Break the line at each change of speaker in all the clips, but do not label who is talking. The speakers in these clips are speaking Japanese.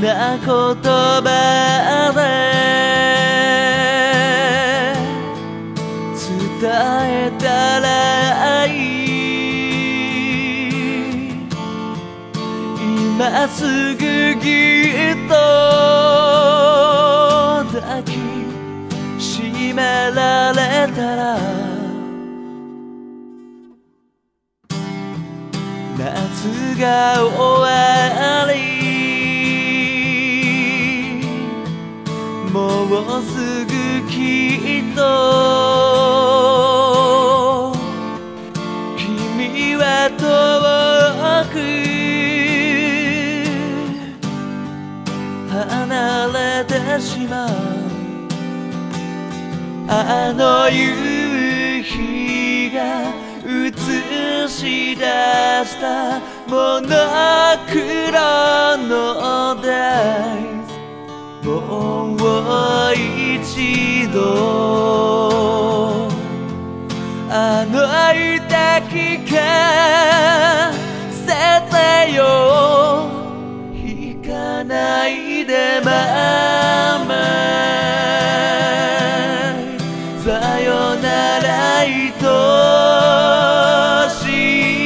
な言葉で伝えたらいい今すぐぎっと抱きしめられたら夏が終わりすぐきっと。君は遠く。離れてしまう。あの夕日が映し出したモノクロのダイスもう一度あの抱きかせてよ引かないでママさよなら愛し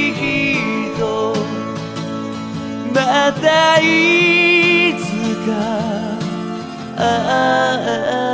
い人またいつか uh, uh, uh. uh.